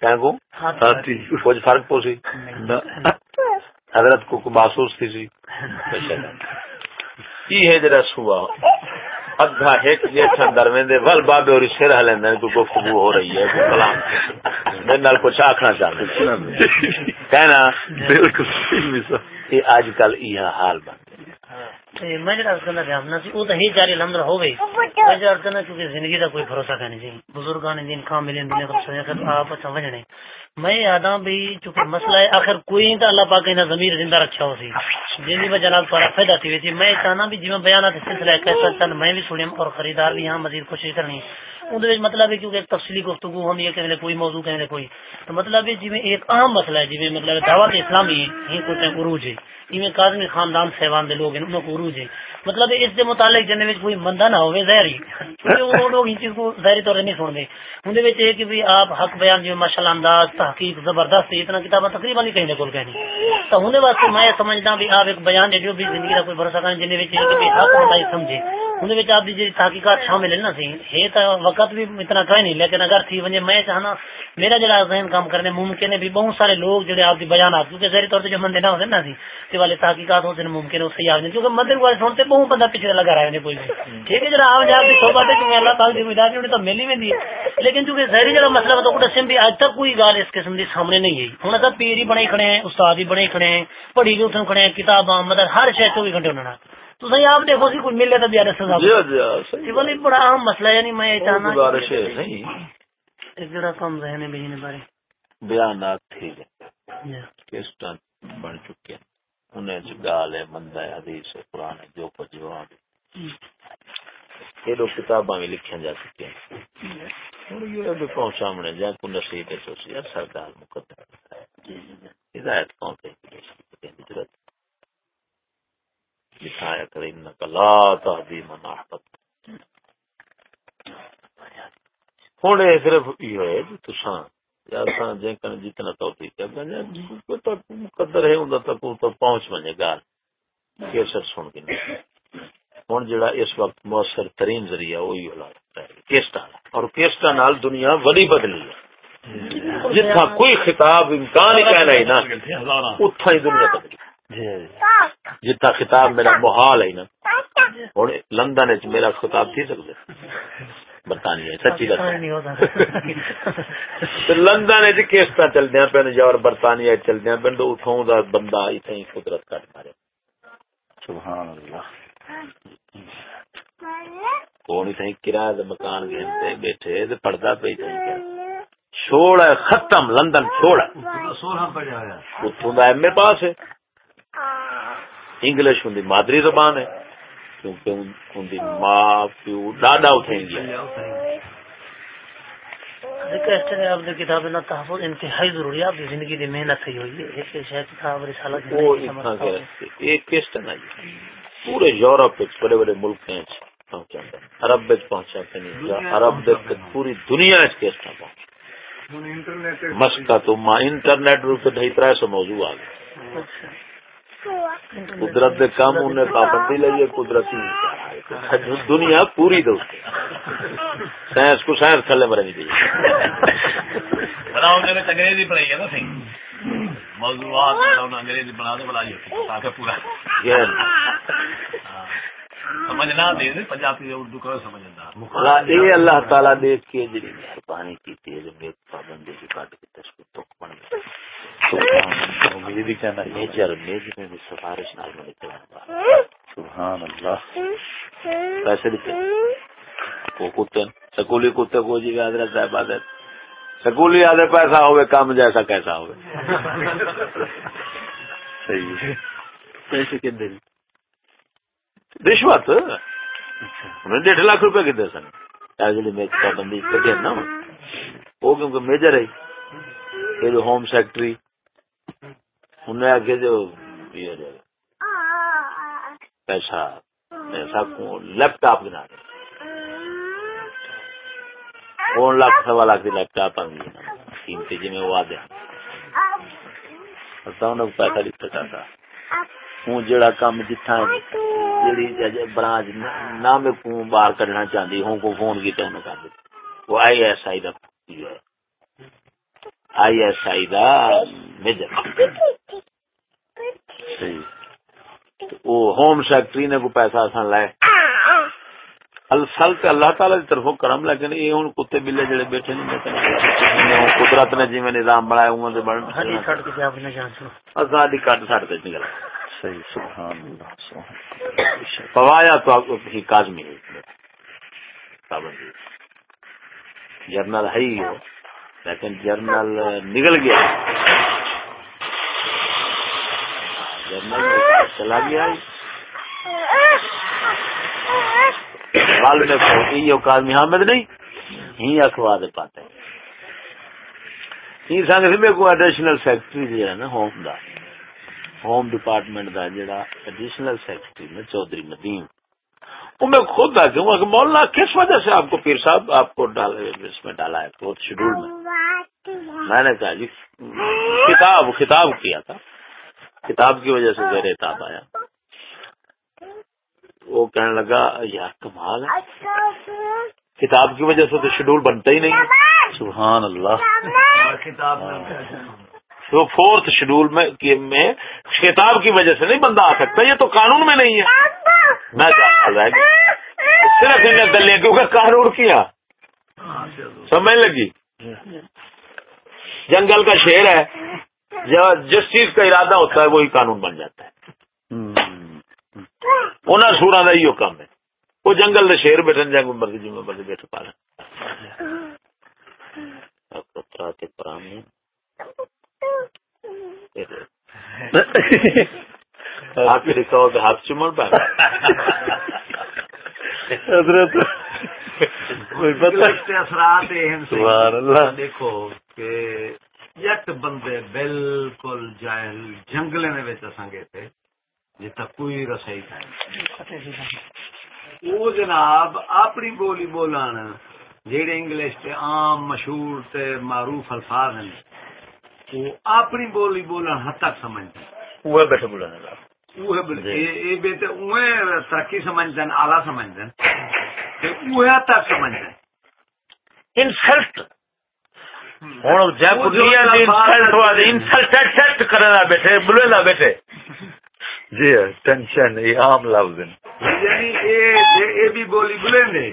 کو کچھ فرق پوسی حضرت کو محسوس تھی سی کی ہے جرا صبح اگا ایک درویندے ول بابے اور سر کوئی گفتگو ہو رہی ہے کوئی کلام۔ میرے نال کچھ چاہتے کہنا۔ بالکل یہ اج کل یہ حال بن میں جڑا سی وہ تو ہی جاری کیونکہ زندگی کا کوئی بھروسہ کرنے جی بزرگان جن کام ملے دنیا آپ اچھا سمجھنے میں یاد بھی چونکہ مسئلہ ہے، آخر کوئی تو اللہ پاک نے ضمیر زندہ رکھا ہو سی جن کی وجہ تھوڑا فائدہ تھی ہوئی تھی میں چاہنا بھی جی میں بیانات سلسلہ کیسا چند میں بھی سنیا اور خریدار بھی یہاں مزید کوشش کرنی۔ اندر مطلب ہے کیونکہ تفصیلی گفتگو ہوتی ہے کہ کوئی موضوع کہیں کوئی۔ تو مطلب ہے جی میں ایک عام مسئلہ ہے جی مطلب دعوت اسلامی ہی کچھ عروج ہے۔ ایویں کاظمی خاندان سیوان دے لوگ ہیں انہوں کو عروج ہے۔ مطلب اس دے متعلق جن میں کوئی بندہ نہ ہوئے ظاہری وہ لوگ چیز کو ظاہری طور نہیں سنتے۔ کہ بھی آپ حق بیان جو ماشاء اللہ انداز، تحقیق زبردست اتنا کتابیں تقریباً نہیں کہیں کول کہنی تو ہونے واسطے میں بھی آپ ایک بیان دے جو بھی زندگی کا کوئی بھروسہ کہ بھی حق سمجھے اندر آپ کی تحقیقات شامل ہے نا سی، ہے تو وقت بھی اتنا کوئی نہیں، لیکن اگر تھی ونجے میں چاہنا، میرا جڑا ذہن کام کرنے ممکن ہے بھی بہت سارے لوگ جڑے آپ کی بیانات، کیونکہ ظاہری طور پہ جو مندے نہ ہوتے نا سی والے تحقیقات ہوتے ممکن ہے اس سے یاد کیونکہ مندر والے سنتے بہت بندہ پیچھے لگا رہے ہیں کوئی بھی۔ ٹھیک ہے جڑا، آپ جہاں سو باتیں کیونکہ اللہ تعالیٰ ذمہ داری انہیں تو ملی میں دی لیکن چونکہ ظاہری جڑا مسئلہ تو کچھ بھی آج تک کوئی گال اس قسم کی سامنے نہیں ہے ہوں سب پیر ہی بنے کھڑے ہیں، استاد ہی بنے کھڑے ہیں، پڑھی بھی اٹھن کھڑے ہیں، کتاباں مطلب ہر شہر چوبیس گھنٹے ہونا تو صحیح آپ دیکھو سی کوئی ملے تو بھی سزا بڑا اہم مسئلہ یعنی میں چاہنا ایک جڑا کم ذہن بارے بیانات تھی کس بن چکے انہیں گال ہے مندہ ہے حدیث ہے قرآن ہے جو کچھ جواب یہ لوگ کتاباں بھی لکھیں جا چکے ہیں۔ اور یہ بھی پہنچا منے جائے کو نصیب ہے سرکار مقدر ہدایت کون کہیں لکھایا کرے لا تہدی من احبت ہوں صرف یہ ہے جو تساں جتنا توفیق ہے قدر ہے اندر تک پہنچ بنے گا۔ کیسر سن کے ہوں جڑا اس وقت مؤثر ترین ذریعہ وہی کیسٹا اور کیسٹا نال دنیا بڑی بدلی ہے۔ جتنا کوئی خطاب امکان ہی کہنا ہے نا اتنا ہی دنیا بدلی۔ جتنا خطاب میرا محال ہے نا۔ ہوں لندن میرا خطاب تھی سکتے برطانیہ سچی لندن کیسٹ چلدیا پہ اور برطانیہ چلدیا پہ۔ تو اتوں کا بندہ اتنے قدرت کٹ مارے۔ سبحان اللہ۔ کون اتنے کرایہ مکان گھنتے بیٹھے پڑھتا پہ چھوڑ ختم لندن چھوڑ اتوں کا ایم اے پاس ہے۔ انگلش ہوں مادری زبان ہے کیونکہ ان کی ماں پیو دادا اٹھیں گے آپ کی کتاب نہ تحفظ انتہائی ضروری ہے آپ کی زندگی کی محنت صحیح ہوئی ہے ایک شاید کتاب رسالت ایک کیسٹ ہے پورے یورپ بڑے بڑے ملک ہیں پہنچا عرب پوری دنیا کیسٹ پہنچا مسکا تو انٹرنیٹ روپ سے ڈھائی تر سو موضوع آ گئے قدرت دے کام انہیں پابندی لئی قدرتی دنیا پوری دو سائنس کو سائنس تھلے مرنی چاہیے۔ انگریزی پڑھائی ہے نا موضوعات انگریزی بنا دے بلائی تاکہ پورا۔ سمجھنا دے پنجابی اردو کرو سمجھنا یہ اللہ تعالیٰ مہربانی کی تھی جو میرے پابندی کی کاٹ کے تصویر تو بن گئی۔ پیسے سکولی کتے کو جی حضرت صاحب سکولی آدھے پیسہ ہوئے کام جیسا کیسا ہوئے پیسے کتنے رشوت؟ ڈیڑھ لاکھ روپے کتنے سن۔ جی پابندی کٹے نا۔ وہ کیونکہ میجر ہے۔ یہ جو ہوم سیکٹری انہیں آگے جو پیسہ پیسہ لیپ ٹاپ بنا دے لاکھ سوا لاکھ لیپ ٹاپ آ قیمتی جی میں وہ آدھے پیسہ لکھا چاہتا ہوں جڑا کام جتھا جڑی برانچ نہ میں باہر کرنا چاہتی ہوں کو فون کیا انہوں وہ آئی ایس آئی کا آئی ایس آئی میجر وہ ہوم سیکٹری نے کو پیسہ سن لائے. تے اللہ تعالی دی طرفوں کرم لیکن یہ ہن کتے بلے جڑے بیٹھے نہیں قدرت نے جویں نظام بنایا ہوں دے بن ہڈی کٹ کے جاب نہ جان سو آزادی کٹ سٹ تے نکل صحیح سبحان اللہ پوایا تو کاظمی پابندی جرنل ہے ہی ہو لیکن جرنل نکل گیا۔ جرنل چلا گیا۔ میں حامد نہیں ہی دے پاتے ہی سنگ سی میرے کو ایڈیشنل سیکرٹری جو ہے نا ہوم دا۔ ہوم ڈپارٹمنٹ دا جڑا ایڈیشنل سیکرٹری میں چودھری مدین۔ وہ میں خود آ کہ مولانا کس وجہ سے آپ کو پیر صاحب، آپ کو اس میں ڈالا ہے بہت شیڈول میں۔ میں نے کہا جی کتاب خطاب کیا تھا۔ کتاب کی وجہ سے زیر اعتاب آیا۔ وہ کہنے لگا، یار کمال ہے۔ کتاب کی وجہ سے تو شیڈول بنتا ہی نہیں۔ سبحان اللہ۔ کتاب وہ فورتھ شیڈول میں کتاب کی وجہ سے نہیں بندہ آ سکتا، یہ تو قانون میں نہیں ہے۔ میں جی۔ صرف انہیں کیونکہ قانون کیا؟ سمجھ لگی؟ جنگل کا شیر ہے جس چیز کا ارادہ ہوتا ہے وہی قانون بن جاتا ہے۔ انہیں سورا کا ہی کام ہے۔ وہ جنگل کے شیر بیٹھے جنگ مرضی جی مرضی بیٹھ پا ہاتھ چمڑ پا حضرت اثرات دیکھو کہ یک بندے بالکل جائل جنگلے میں سنگے تھے جتنا کوئی رسائی وہ جناب اپنی بولی بولن جہے انگلش تے عام مشہور تے معروف الفاظ ہیں وہ اپنی بولی بولن حد تک سمجھتے وہ بیٹھے بولنے ترقی سمجھتے آلہ سمجھتے حد تک سمجھتے انسلٹ ہوں۔ کرنا بیٹھے جی ٹینشن یہ عام لفظ یعنی یہ بھی بولی بولیں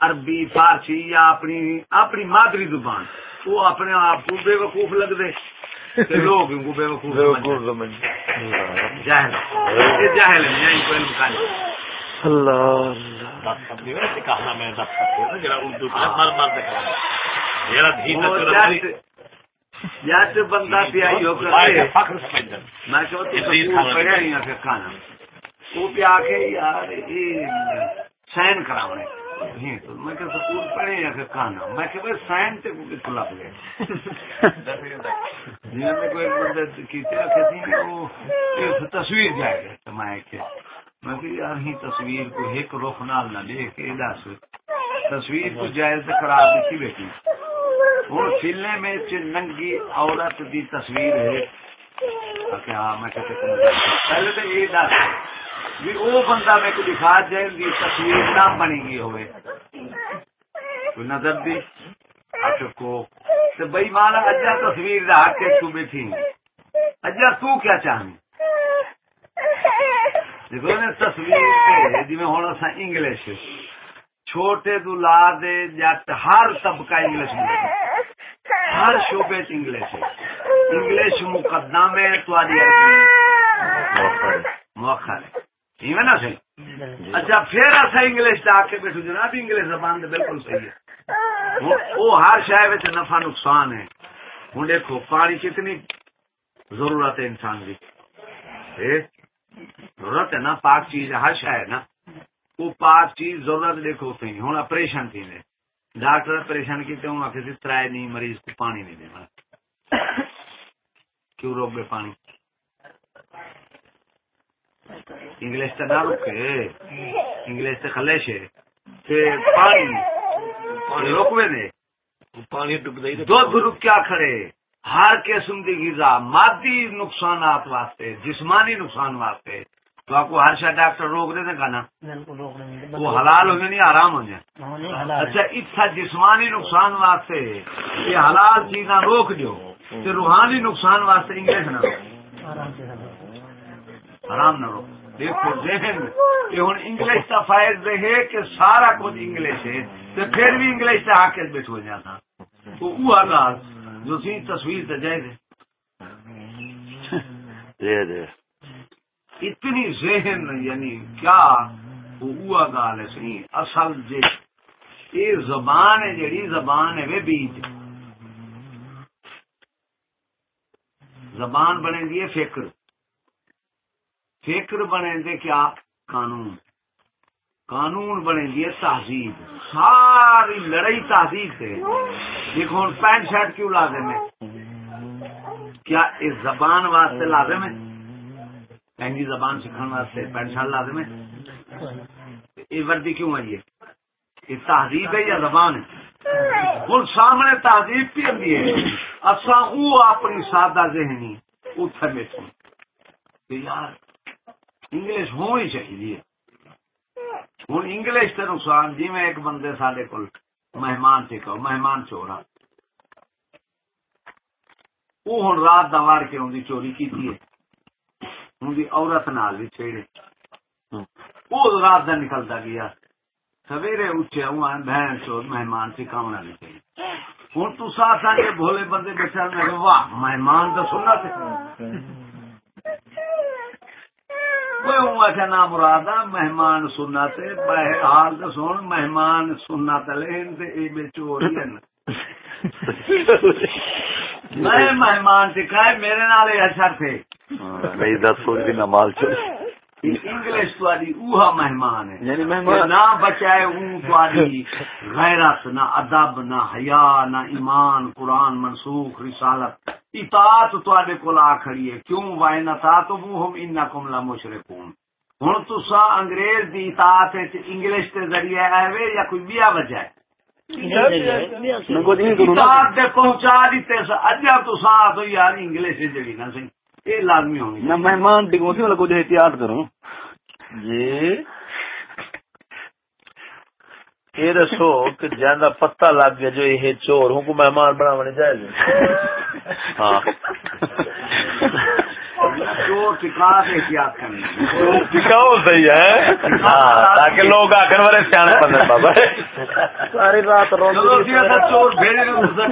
عربی فارسی یا اپنی اپنی مادری زبان۔ وہ اپنے آپ کو بے وقوف لگ دے لوگ ان کو بے وقوف سمجھ جاہل۔ جاہل اللہ اللہ۔ تو بندہ پیائی ہو کر میں پڑھیا ہی آ کھانا۔ وہ پیا کے یار سائن کراونے۔ میں کہ سکول پڑھے یا کہ کھانا۔ میں کہ بھائی سائن تے کو لگ گئے میں کوئی بندے کیتے رکھے تھی وہ تصویر جائے گا میں کہ میں کہ یار ہی تصویر کو ایک رخ نال نہ دیکھ کے دس۔ تصویر کو جائز خراب کی بیٹی ہوں فلم میں ننگی عورت دی تصویر ہے۔ اچھا، ہاں، پہلے تو یہ دس بھی وہ بندہ میں کو دکھا جائے گی تصویر نہ بنی گئی ہوئے۔ کوئی نظر دی اچھا، کو؟ تو بھائی، مالا، اجا تصویر دا کے تو بیٹھی اجا، تو کیا چاہنی دیکھو نا تصویر جی میں ہونا سا انگلش۔ چھوٹے تو لا دے، جٹ، ہر طبقہ انگلش میں۔ ہر شعبے انگلش انگلش مقدم ہے موخر۔ نا سی اچھا پھر اصا انگلش آ کے بیٹھو جناب انگلش زبان بالکل صحیح ہے۔ وہ ہر شہر نفع نقصان ہے۔ ہوں دیکھو پانی کتنی ضرورت ہے انسان کی۔ ضرورت ہے نا پاک چیز ہر شہر نا۔ وہ پاک چیز ضرورت دیکھو صحیح ہوں آپریشن تھی ڈاکٹر پریشان کیتے ہوں آخر ترائے نہیں مریض کو پانی نہیں دینا۔ کیوں روک گئے پانی؟ انگلش تو نہ روکے انگلش تو خلش ہے پانی روکوے نے پانی دودھ کیا کھڑے ہر قسم کی غذا مادی نقصانات واسطے جسمانی نقصان واسطے۔ تو آپ کو ہر شاید ڈاکٹر روک دے گا نا بالکل روک نہیں دے وہ حلال ہو گئے نہیں آرام ہو جائے ہاں اچھا اتنا جسمانی نقصان واسطے یہ حلال چیزاں روک دیو تے روحانی نقصان واسطے انگلش نہ روک۔ آرام سے نہ روک۔ دیکھو ذہن کہ ہوں انگلش کا فائد رہے کہ سارا کچھ انگلش ہے تو پھر بھی انگلش سے آ کے بیٹھو جاتا تو وہ گال جو سی تصویر تے جائے دے۔ جی اتنی ذہن یعنی کیا وہ گال ہے سی اصل جے، یہ زبان ہے جڑی زبان ہے وہ بیج۔ زبان بنے دی فکر۔ فکر بنے دے کیا؟ قانون۔ قانون بنے دی تہذیب۔ ساری لڑائی تہذیب سے دیکھو ہوں پینٹ شرٹ کیوں لازم ہے کیا اس زبان واسطے لازم ہے پہنگی زبان سکھانے واسطے پینٹ شرٹ لازم ہے یہ وردی کیوں ہے؟ یہ تہذیب ہے یا زبان ہے؟ ہوں، سامنے تہذیب پی آدھی ہے۔ اصا وہ اپنی سادہ ذہنی اتھے بیٹھو یار، انگلش ہونی چاہیے۔ ہوں، انگلش کے نقصان جی میں ایک بندے سارے کو مہمان سے کہو، مہمان چورا وہ ہوں رات دوار کے ان چوری کی ہے۔ ان کی عورت نال بھی چھیڑے۔ وہ رات کا نکلتا گیا۔ سویرے اٹھے بہن چور مہمان کامنا نہیں چاہیے ہوں تو ساتھ آ کے بھولے بندے بیٹھے میں واہ مہمان تو سننا اچھا نہ مراد مہمان سننا تے حال تو سن مہمان سننا تے لین تے اے بے چوری ہے میں مہمان سکھائے میرے نال اثر تھے۔ نہیں دس مال چوری انگلش تاری اوہا مہمان ہے یعنی مہمان نہ بچائے اون تاری غیرت نہ ادب نہ حیا نہ ایمان قرآن منسوخ رسالت اطاعت تواڈے کول آ کھڑی ہے کیوں تو ہم انکم لا مشرکون ہن تسا انگریز دی اطاعت وچ انگلش دے ذریعے آوے یا کوئی بیا وجہ ہے پہنچا دیتے سا اجا تسا تو یار انگلش جڑی نا سی یہ لازمی ہونی نہ مہمان ڈگوں سی والا کچھ احتیاط کروں جی یہ دسو کہ جانا پتہ لگ گیا جو یہ چور ہوں کو مہمان بناونے جائے ہاں ٹکا کے احتیاط صحیح ہے۔ ہاں تاکہ لوگ آخر والے سیاح بندے بابا۔ ساری رات جی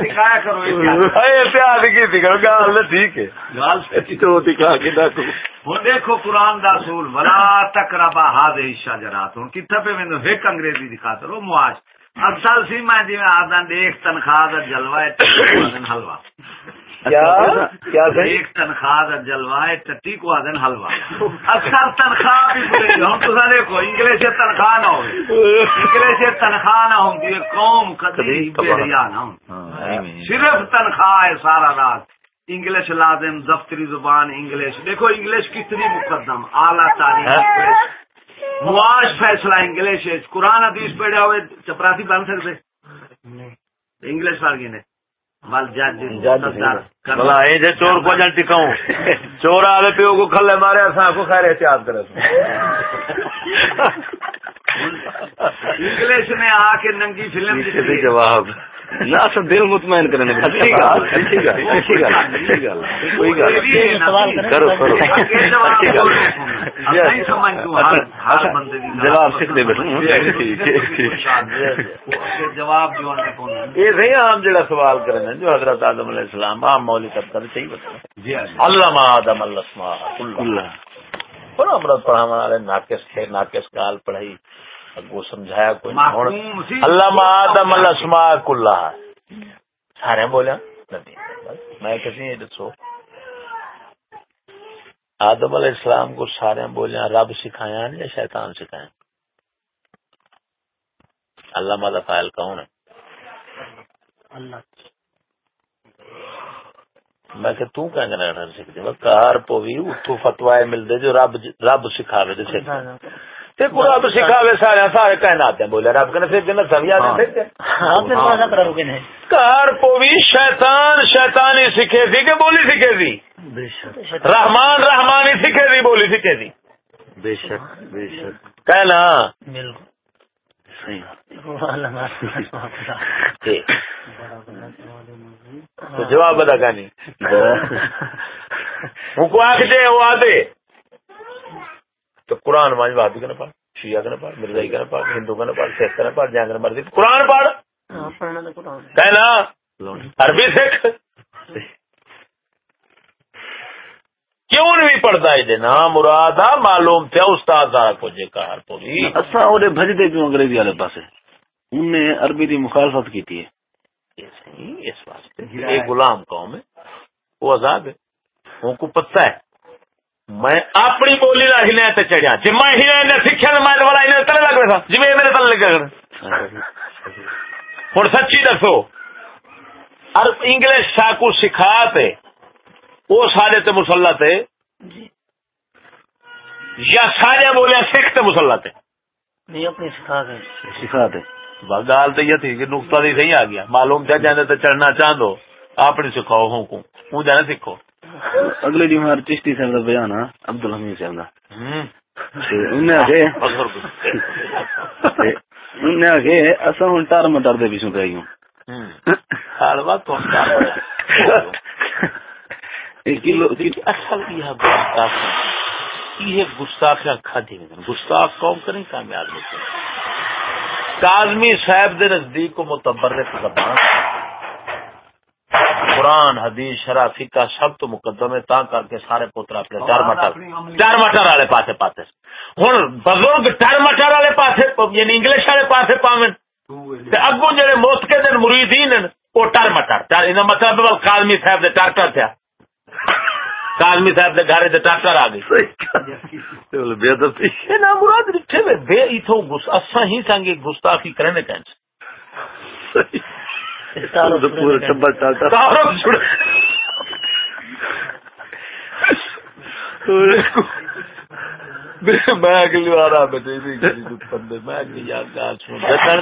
ٹکایا کرو احتیاط۔ احتیاط کی تھی کرو گال ٹھیک ہے۔ گال سے۔ تو دکھا کے ڈاکو۔ ہوں دیکھو قرآن دا اصول ولا تقربا ہاد شجرات ہوں کتنے پہ میں ایک انگریزی دکھاتے رہو معاش۔ اکثر سی میں جی میں آدھا دیکھ تنخواہ دا جلوہ ہے حلوا کیا؟ کیا صحیح ایک تنخواہ دا جلوہ ہے ٹٹی کو آدھن حلوا اکثر تنخواہ بھی ہوں تو دیکھو انگلش سے تنخواہ نہ ہو انگلش تنخواہ نہ ہوں یہ قوم نہ ہوں صرف تنخواہ ہے سارا رات۔ انگلش لازم دفتری زبان انگلش دیکھو انگلش کتنی مقدم اعلیٰ تعلیم انگلش معاش فیصلہ انگلش ہے۔ قرآن حدیث پڑھے ہوئے چپراسی بن سکتے انگلش پڑھ گئے چور کو جن ٹکاؤں چور آدھے پیو کو کھلے مارے کو خیر احتیاط کرے۔ انگلش میں آ کے ننگی فلم جواب۔ نہ اصل دل مطمئن کرنے میں۔ اچھی گل اچھی گل اچھی گل اچھی گل کوئی گل سوال کریں کرو کرو۔ اچھی جواب سکھ دے؟ یہ صحیح عام جڑا سوال کرنے جو حضرت آدم علیہ السلام عام مولی طبقہ تو صحیح بتا جی ہاں جی۔ علامہ آدم الاسماء اللہ اللہ۔ بڑا امرت پڑھا والے ناقص تھے ناقص کال پڑھائی۔ وہ سمجھایا کوئی نہیں۔ علامہ آدم الاسماء اللہ سارے بولیا بس میں کسی دسو۔ آدم علیہ السلام کو سارے بولیا رب سکھایا یا شیطان سکھایا علامہ دا فائل کون ہے؟ اللہ میں کہ تو کہیں گے سکتے وہ کار پوی اتو فتوائے ملتے جو رب رب سکھاوے دے سکتے تے کو رب سکھاوے سارے سارے کائنات ہیں بولے رب کنے پھر جنت سبھی آدم پھر آپ نے وعدہ کرا رکے نہیں کار پوی شیطان شیطانی سکھے تھی کہ بولی سکھے تھی بے شک۔ رحمان رحمانی سکھے تھی بولی سکھے تھی بے شک بے شک۔ کہنا۔ بالکل۔ جواب کو آخ دے وہ آدھے تو قرآن مانج بہادی کا نہ پڑھ شیعہ کا نہ پڑھ مرزائی کا نہ پڑھ ہندو کا نہ پڑھ سکھ کا نہ پڑھ جہاں کا نہ پڑھ قرآن پڑھ۔ ہاں،۔ کہنا عربی سکھ۔ کیوں نہیں پڑھتا ہے جنا مراد آ معلوم تھا استاد سارا کچھ کہار پوری۔ اصا وہ بھجتے کیوں انگریزی والے پاسے؟ انہیں عربی کی مخالفت کی تھی۔ یہ صحیح اس واسطے ایک غلام قوم ہے وہ آزاد ہے ان کو پتہ ہے۔ میں اپنی بولی کا ہلیا تے چڑھیا جی میں ہلیا نے سیکھا تو میں بڑا ہلیا تلے لگ رہا جی میرے تلے لگا کر ہوں سچی دسو انگلش کو سکھا تے وہ سارے تے مسلح تے جی۔ یا سارے بولے سکھ تے مسلح تے۔ نہیں اپنی سکھا گئے سکھا دے۔ بس گال تو یہ تھی کہ نقطہ دی صحیح آ گیا۔ معلوم تھا جانے تو چڑھنا چاہ دو آپ نہیں سکھاؤ ہوں کو۔ ہوں جانا سیکھو اگلے دن ہمارے چشتی صاحب کا بیان ہے عبد الحمید صاحب کا۔ انہیں آگے اصا ہوں۔ ٹار پیچھوں پہ اصل یہ گستاخ یہ گستاخ میں گستاخ قوم کریں کامیاب نہیں کاظمی صاحب دے نزدیک کو متبرک زبان۔ قرآن حدیث شرع فقہ سب تو مقدم ہے تا کر کے سارے پوتر اپنے ڈر مٹر ڈر مٹر والے پاسے پاتے ہوں بزرگ ڈر مٹر والے پاسے یعنی انگلش والے پاسے پاویں تے اگوں جڑے موت کے دن مریدین ہیں وہ ٹر مٹر۔ ٹر انہاں مطلب ہے کالمی صاحب دے ٹرکٹر تھیا۔ کالمی صاحب دے گھر دے آ گئی بے ادب یہ نا مراد رٹھے میں بے ایتھو گس اسا ہی سانگے گستاخی کرنے کہن۔ پورا ٹبر چلتا میں اگلی بار میں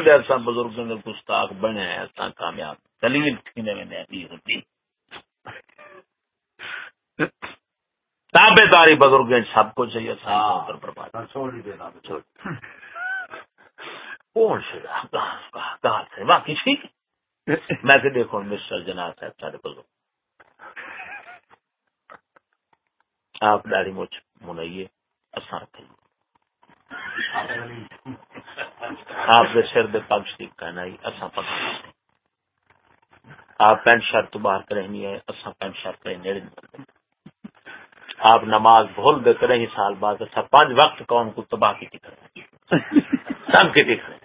دے اساں دے گستاخ بنے ہیں اساں کامیاب۔ دلیل کھینے میں نہیں ہوتی۔ تابے داری بزرگ سب کچھ برباد گال سے۔ باقی ٹھیک میں کہ دیکھو، مسٹر جناب صاحب، سارے بزرگ۔ آپ داڑھی مچ منائیے اساں رکھیں آپ دے سر دے پگ شریف کہنا ہی اساں پگ آپ پینٹ شرٹ تو باہر کریں نہیں ہے اساں پینٹ شرٹ کریں نیڑے آپ نماز بھول دے کریں سال بعد اساں پانچ وقت قوم کو تباہ کی کریں سب کی کریں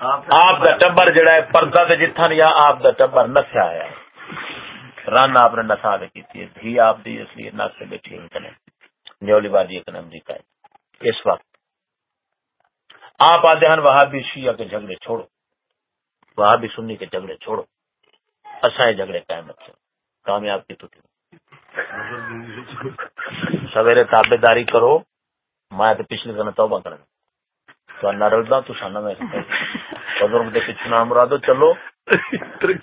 آپ دا ٹبر جڑا ہے پردہ تے جتھن یا آپ دا ٹبر نسیا ہے۔ رن آپ نے نسا دے کی ہے دھی آپ دی اس لیے نس سے بیٹھی ہیں کنے۔ نیولی بازی کنے امریکہ ہے اس وقت آپ آدھے ہیں وہاں بھی شیعہ کے جھگڑے چھوڑو۔ وہاں بھی سنی کے جھگڑے چھوڑو۔ اسائے جھگڑے قائم رکھو۔ کامیاب کی تو سویرے تابے داری کرو۔ میں تو پچھلے دن توبہ کرنا تو نہ رلدا تو سانا میں بزرگ دے پیچھے نام مرادو چلو۔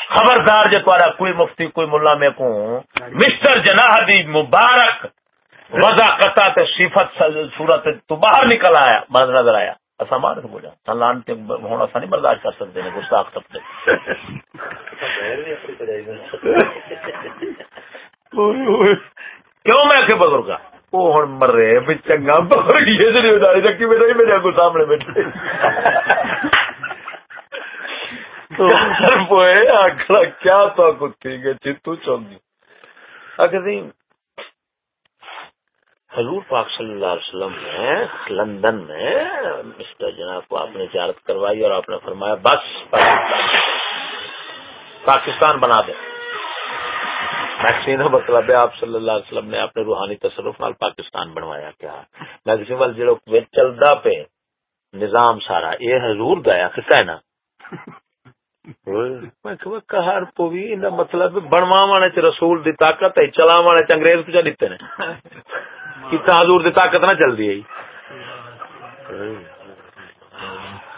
خبردار جے تارا کوئی مفتی کوئی ملا میں کو۔ مسٹر جناح دی مبارک وضع قطع تے صفت صورت تو باہر نکل آیا مد نظر آیا۔ اسا مار ہو جا سلان تے ہونا سا نہیں برداشت کر سکتے نے گستاخ سب کیوں میں کہ بزرگا وہ ہوں مر رہے بھی چنگا بزرگ یہ جڑی اداری رکھی میرے ہی میرے کو سامنے بیٹھے تو کیا تو کتی گے چتو چونگی اکھتی حضور پاک صلی اللہ علیہ وسلم نے لندن میں مسٹر جناب کو آپ نے زیارت کروائی اور آپ نے فرمایا بس پاکستان بنا دے میکسین مطلب ہے آپ صلی اللہ علیہ وسلم نے اپنے روحانی تصرف نال پاکستان بنوایا کیا؟ میکسیم وال جڑو چلدا پہ نظام سارا یہ حضور دایا کہ نا میں کہ کہار پوی اندا مطلب بنواوانے چ رسول دی طاقت ہے چلاوانے چ انگریز کچھ دتے نے۔ کتا حضور دی طاقت نہ چل دی ہے۔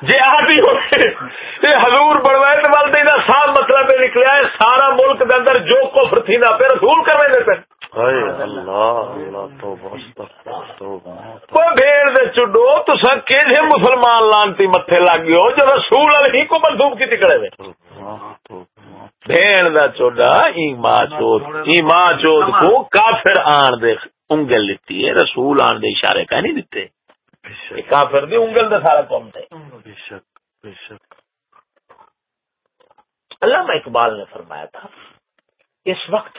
جی ہوئے یہ حضور بنوائے تو بل دینا صاف مطلب یہ نکلیا ہے سارا ملک دے اندر جو کفر تھی نا پہ رسول کرنے بھیڑ دے چڈو تو سر کیسے مسلمان لانتی متھے لگ گئے ہو جو رسول علیہ کو منسوب کی ٹکڑے میں بھیڑ دا چوڈا ایما چود ایما چود کو کافر آن دے انگل لیتی ہے رسول آن دے اشارے کا نہیں دیتے۔ کافر دی انگل دے سارا قوم تھے علامہ اقبال نے فرمایا تھا اس وقت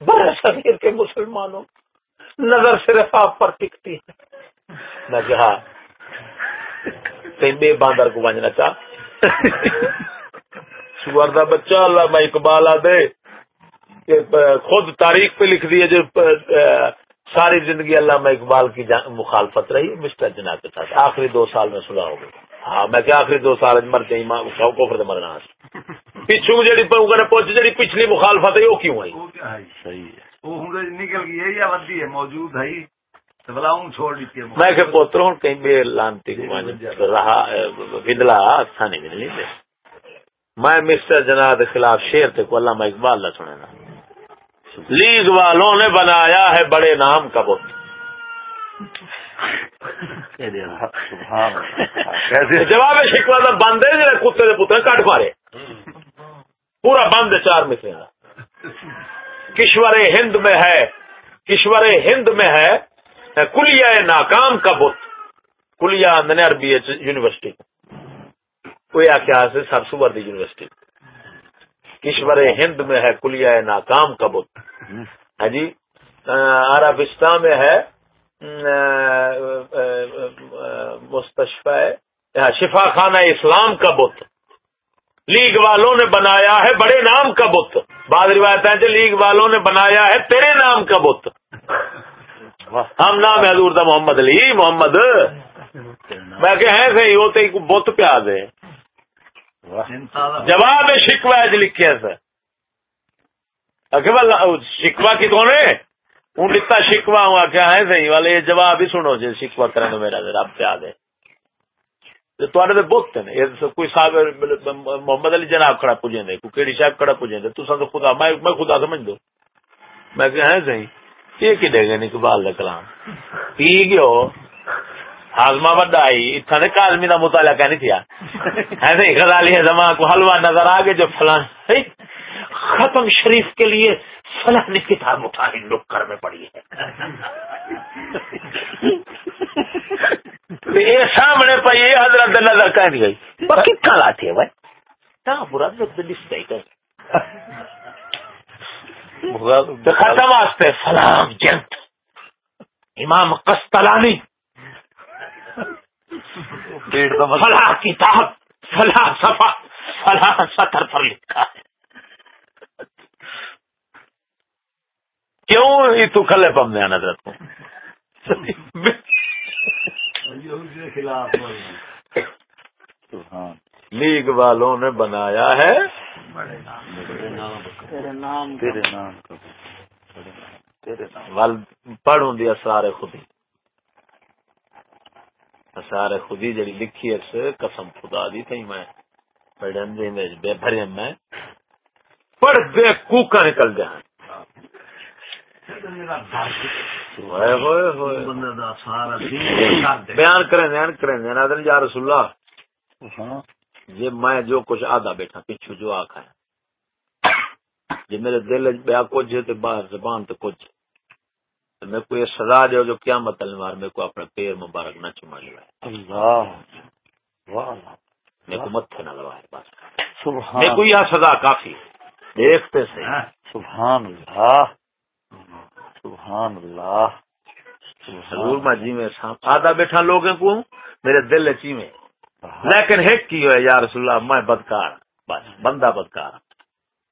بڑے صغیر کے مسلمانوں نظر صرف آپ پر ٹکتی ہے۔ میں کہا بے باندر کو بننا چاہ۔ سور کا بچہ اللہ میں اقبال آ دے خود تاریخ پہ لکھ دیے جو ساری زندگی اللہ میں اقبال کی مخالفت رہی مسٹر جنا کے ساتھ۔ آخری دو سال میں سلا ہو گئی۔ ہاں میں کیا آخری دو سال مر گئی کوفر مرنا پچھو جی پہنچ جی پچھلی مخالفت ہے وہ کیوں آئی؟ صحیح ہے۔ وہ ہوں نکل گئی ہے یا ودی ہے؟ موجود ہے میں کہ پوتر ہوں کہیں بے لانتی رہا بدلا اچھا نہیں ملنی میں مسٹر جناح کے خلاف شیر تھے کو علامہ اقبال نہ سنے نا لیگ والوں نے بنایا ہے بڑے نام کا بت۔ جواب شکوا کا بند ہے جا کتے کے پتر کٹ پارے پورا بند چار مکے کشور ہند میں ہے۔ کشور ہند میں ہے۔ کلیا ناکام کا بت۔ کلیا عربی یونیورسٹی۔ کوئی کیا سر سور یونیورسٹی۔ کشور ہند میں ہے کلیا ناکام کا بت ہے ہاں جی؟ عربستان میں ہے مستشفہ شفا خانہ اسلام کا بت لیگ والوں نے بنایا ہے بڑے نام کا بت بعض روایت جو لیگ والوں نے بنایا ہے تیرے نام کا بت ہم نام حضور دا محمد علی محمد۔ میں کہ ہیں صحیح ہوتے بت پیا دے جواب شکوا لکھے سر شکوا کی کون ہے؟ ہوں لتا شکوا ہوں آخیا ہے صحیح والے یہ جواب ہی سنو جی شکوا کرنے میرا رب پیا دے بہت کوئی صاحب محمد علی جناب کھڑا پوجے دے کوئی کیڑی صاحب کھڑا پوجے دے تو تو خدا میں میں خدا سمجھ دو میں کہ ہیں صحیح یہ دے گا اقبال کلام۔ پی گیو۔ ہاضمہ وڈا آئی اتنا نے کالمی کا مطالعہ کہنی تھی ایسے ہی غزالی زمان کو حلوہ نظر آ گئے جو فلان ختم شریف کے لیے فلانی کتاب اٹھا ہندو کر میں پڑی ہے۔ سامنے پہ یہ حضرت نظر کر گئی۔ کل آتی ہے بھائی؟ برا ختم واسطے سلام جنت۔ امام قسطلانی فلاح کتاب فلاح صفا فلاح سطر پر لکھا ہے۔ کیوں یہ تو کھلے پم دیا نظرت کو؟ لیگ والوں نے بنایا ہے۔ پڑھوں دی اسرار خودی۔ اسرار خودی جڑی لکھی ہے قسم خدا دی تھی میں پڑھن دے بے بھرے میں۔ پڑھ دے کوکا نکل جائیں بیان کریں بیان کریں۔ نادر یا رسول اللہ۔ یہ میں جو کچھ آدھا بیٹھا، پچھو جو آخا ہے۔ یہ میرے دل بیا کچھ ہے تو باہر زبان تو کچھ۔ میں کو یہ سزا دے جو کیا مطلب مار میرے کو اپنا پیر مبارک نہ چما لیا اللہ میرے کو متھے نہ لوائے بس۔ میرے کو یہ سزا کافی دیکھتے سے سبحان اللہ۔ سبحان اللہ۔ ضرور میں جی میں آدھا بیٹھا لوگ کو میرے دل چی میں۔ لیکن ایک کی ہے یا رسول اللہ میں بدکار بس بندہ بدکار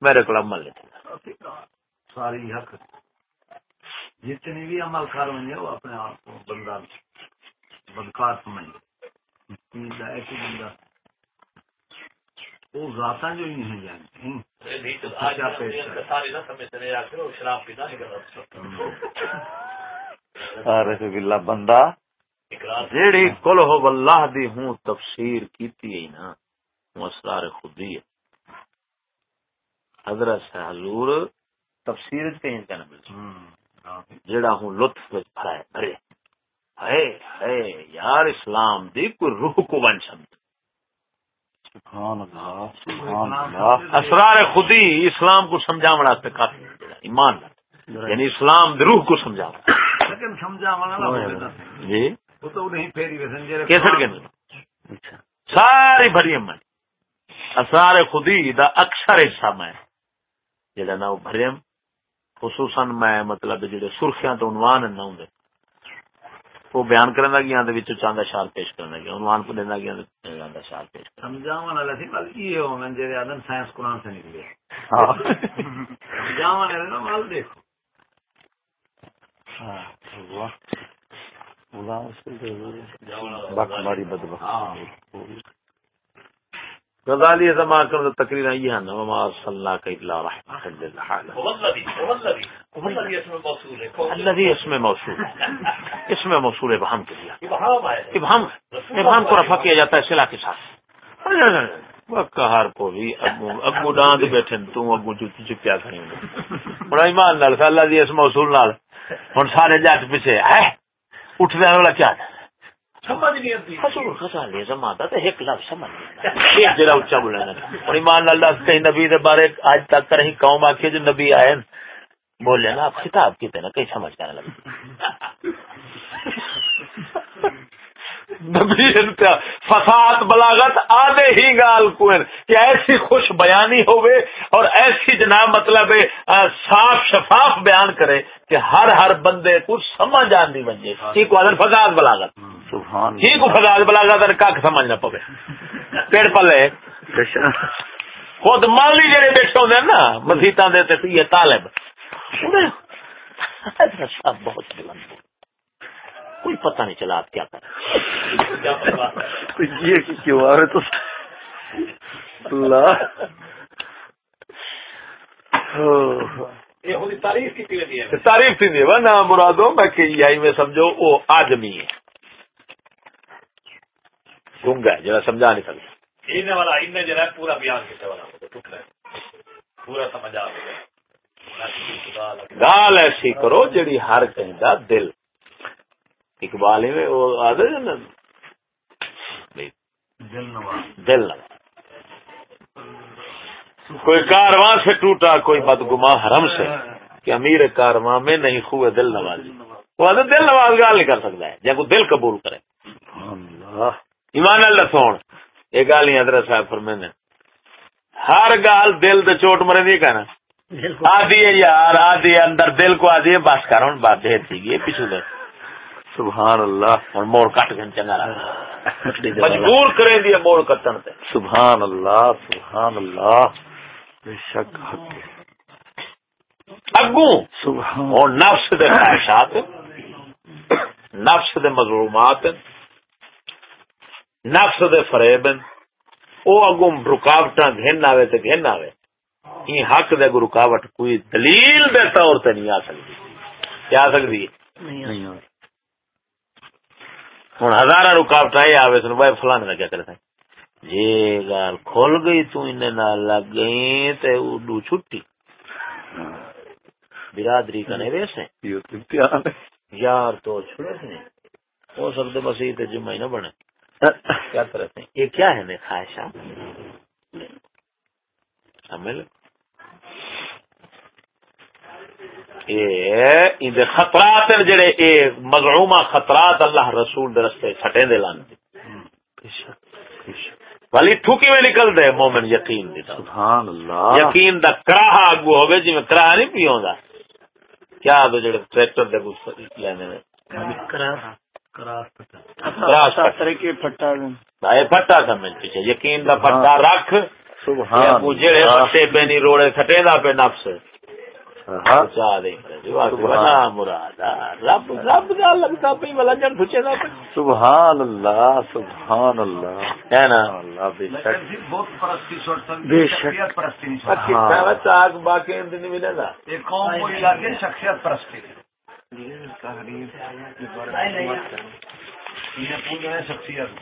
میرے کو عمل نہیں ساری حق۔ جتنی بھی عمل کر ونجے وہ اپنے آپ کو بندہ بدکار سمجھ ایسی بندہ۔ وہ ذاتا جو ہی نہیں جانتے۔ بندہ جیڑی کل ہو واللہ دی ہوں تفسیر کیتی ہے نا وہ اسرار خودی ہے۔ حضرت حضور تفسیر کہیں کہنا جیڑا ہوں لطف بھرائے بھرے۔ ہے ہے یار اسلام دی کوئی روح کو بن سمجھ سبحان اللہ سبحان اللہ۔ اسرار خودی اسلام کو سمجھا واسطے کافی ایمان یعنی اسلام دی روح کو سمجھا لیکن سمجھا والا۔ جی۔ وہ تو نہیں پھیری ویسن جڑے کیسر کے اچھا۔ ساری بھری میں اسرار خودی دا اکثر حصہ میں جڑا نا وہ بھریم خصوصاً میں مطلب جڑے سرخیاں تو عنوان نہ ہوندے۔ وہ بیان کرنا گیا دے وچوں چاند اشار پیش کرنا گیا عنوان کو دینا گیا تے چاند اشار پیش کرنا سمجھا والا سی بل یہ ہو میں جڑے آدم سائنس قرآن سے نکلے۔ ہاں۔ سمجھا والا نا مال دیکھو۔ باری بدبخت۔ ہاں۔ غزالی زمان کرن تقریر یہ ہے نا وما صلی کا الا رحمت للعالمین. الذي اسم موصول. اسم موصول ابہام کے لیے. ابہام ابہام کو رفع کیا جاتا ہے صلہ کے ساتھ۔ کہار کو بھی اگو ڈاند بیٹھے تو اگو چپ چپیا ہوں بڑا ایمان نال اللہ دی اسم موصول نال۔ ہن سارے جٹ پیچھے اٹھ دے والا کیا؟ ہے سمجھ نہیں آتی حضور غزالی زمان دا تے ایک لفظ سمجھ نہیں ایک جڑا اونچا بولنا اور ایمان اللہ کہیں نبی دے بارے آج تک کہیں قوم آکھے جو نبی آئے بولے نا آپ خطاب کیتے نا کہیں سمجھ کرنے لگے نبی انتا فساد بلاغت آدھے ہی گال کوئن کہ ایسی خوش بیانی ہوئے اور ایسی جناب مطلب صاف شفاف بیان کرے کہ ہر ہر بندے کو سمجھ آنی بنجے آدھر فساد بلاغت ہی کو سمجھ نہ پوے۔ پیڑ پلے۔ خود مالی جڑے بیٹھے ہوندے نا مسیطاں دے تے یہ طالب۔ صاحب بہت بلند کوئی پتہ نہیں چلا آپ کیا کریں یہ کیوں آ رہے تو اللہ۔ تعریف تھی نہیں نا مرادو میں کہ یہی میں سمجھو وہ آدمی ہے۔ گنگا ہے جرا سمجھا نہیں سکتا والا ان جرا پورا بیان کیتے والا ٹوٹ رہا ہے پورا سمجھ آ گیا۔ گال ایسی کرو جڑی ہر کہیں دا دل۔ اقبال میں وہ آدھے نا دل نواز دل لگا کوئی کارواں سے ٹوٹا کوئی بدگما حرم سے کہ امیر کارواں میں نہیں خوے دل نوازی وہ آدھے دل نواز گال نہیں کر سکتا ہے جب وہ دل قبول کرے۔ اللہ۔ ایمان اللہ سون یہ گال نہیں حضرت صاحب فرمے نے ہر گال دل دے چوٹ مرے نہیں کہنا آدھی ہے یار آدھی ہے اندر دل کو آدھی ہے بس کر ہوں بات دیر تھی یہ پیچھو دے۔ سبحان اللہ۔ اور موڑ کٹ گن چنگا مجبور کریں دیا موڑ کٹن تے۔ سبحان اللہ سبحان اللہ۔ بے شک حق اگوں سبحان اور نفس دے خواہشات نفس دے مظلومات نفس دے فریب او اگوں رکاوٹاں گھن آوے تے گھن آوے۔ یہ حق دے اگوں رکاوٹ کوئی دلیل دے طور تے نہیں آ سکتی کیا آ ہے نہیں نہیں آ- ہوں ہزار رکاوٹ آئے آوے سن بھائی فلانے کا کیا کرتا جی گال کھول گئی تو انہیں نال لگ گئی تے اڈو چھٹی۔ برادری کا نہیں ویسے؟ یار تو چھڑے تھے ہو سکتے مسیح تے جمعہ ہی نہ بنے۔ کیا کرتے ہیں یہ کیا ہے خواہشات سمجھ یہ خطرات جڑے اے مزعومہ خطرات اللہ رسول دے رستے چھٹے دے لان دے۔ بے شک بے شک۔ والی ٹھوکی میں نکل دے مومن یقین دی سبحان اللہ۔ یقین دا کراہ اگو ہوگے جی میں کراہ نہیں پیوں گا۔ کیا دو جڑے ٹریکٹر دے کچھ لینے نے قرار پٹا سمجھ پیچھے یقین دا پٹا رکھ۔ جڑے پہ نہیں روڑے دا پہ نفس۔ ہاں سبحان۔ اللہ سبحان اللہ۔ بے شک۔ پرستی۔ تحریر کے شخصیت